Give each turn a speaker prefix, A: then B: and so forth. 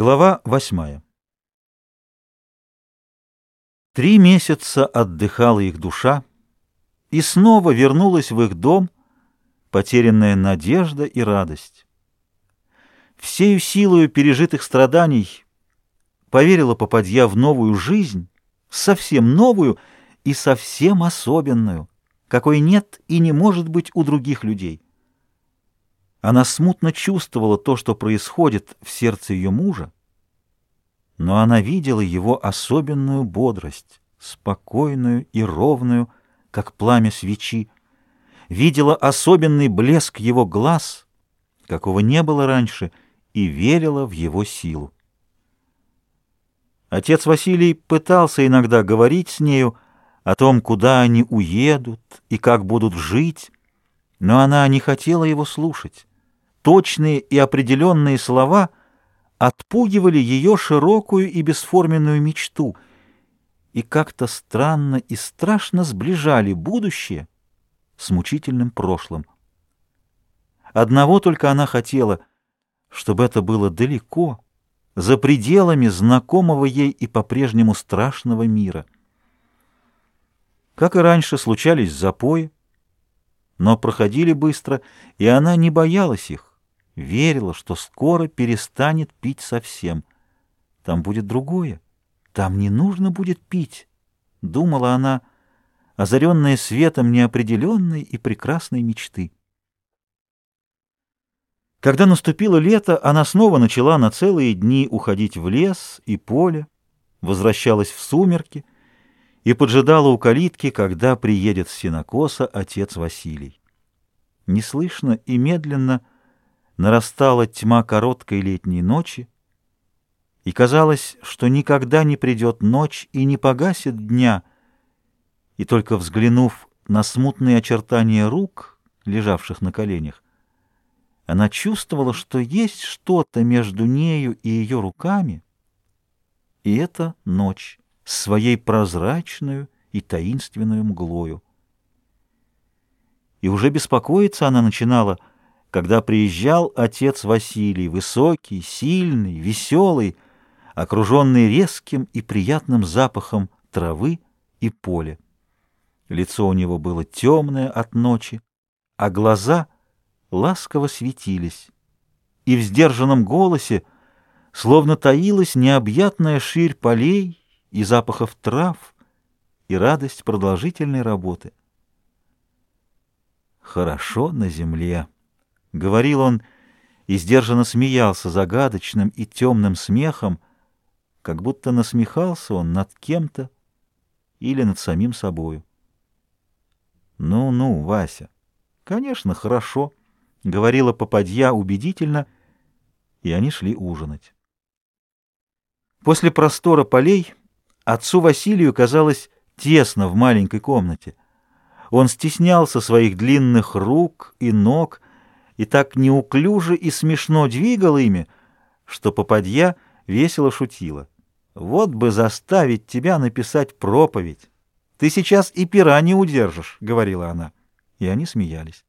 A: Глава восьмая Три месяца отдыхала их душа, и снова вернулась в их дом потерянная надежда и радость. Всею силою пережитых страданий поверила попадья в новую жизнь, совсем новую и совсем особенную, какой нет и не может быть у других людей. Она смутно чувствовала то, что происходит в сердце ее мужа, но она видела его особенную бодрость, спокойную и ровную, как пламя свечи, видела особенный блеск его глаз, какого не было раньше, и верила в его силу. Отец Василий пытался иногда говорить с нею о том, куда они уедут и как будут жить, но она не хотела его слушать точные и определенные слова отпугивали ее широкую и бесформенную мечту и как-то странно и страшно сближали будущее с мучительным прошлым. Одного только она хотела, чтобы это было далеко, за пределами знакомого ей и по-прежнему страшного мира. Как и раньше, случались запои, но проходили быстро, и она не боялась их верила, что скоро перестанет пить совсем. Там будет другое. Там не нужно будет пить, — думала она, озаренная светом неопределенной и прекрасной мечты. Когда наступило лето, она снова начала на целые дни уходить в лес и поле, возвращалась в сумерки и поджидала у калитки, когда приедет с сенокоса отец Василий. Неслышно и медленно — нарастала тьма короткой летней ночи, и казалось, что никогда не придет ночь и не погасит дня, и только взглянув на смутные очертания рук, лежавших на коленях, она чувствовала, что есть что-то между нею и ее руками, и это ночь с своей прозрачную и таинственную мглою. И уже беспокоиться она начинала — когда приезжал отец Василий, высокий, сильный, веселый, окруженный резким и приятным запахом травы и поля. Лицо у него было темное от ночи, а глаза ласково светились, и в сдержанном голосе словно таилась необъятная ширь полей и запахов трав и радость продолжительной работы. Хорошо на земле. — говорил он и сдержанно смеялся загадочным и темным смехом, как будто насмехался он над кем-то или над самим собою. «Ну-ну, Вася, конечно, хорошо», — говорила попадья убедительно, и они шли ужинать. После простора полей отцу Василию казалось тесно в маленькой комнате. Он стеснялся своих длинных рук и ног, и так неуклюже и смешно двигал ими, что попадья весело шутила. «Вот бы заставить тебя написать проповедь! Ты сейчас и пера не удержишь», — говорила она. И они смеялись.